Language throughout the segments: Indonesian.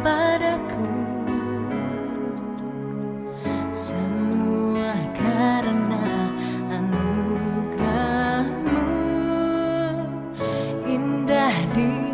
padaku semua karena anugerahmu. Indah di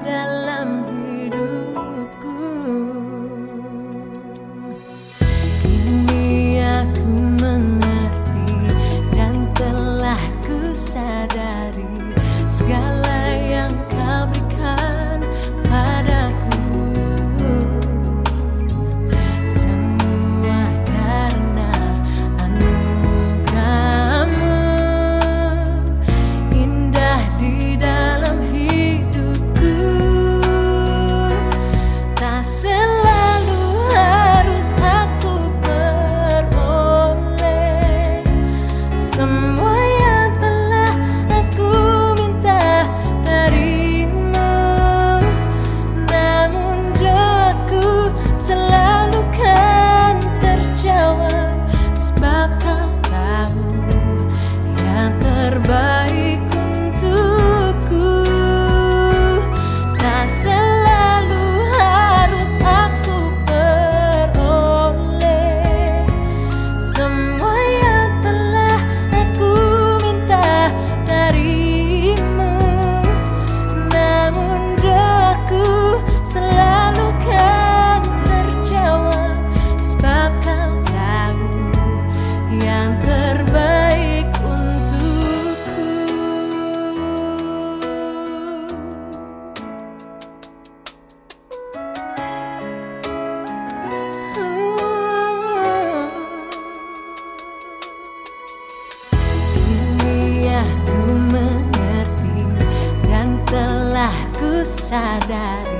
sadari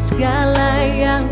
segala yang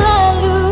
lalu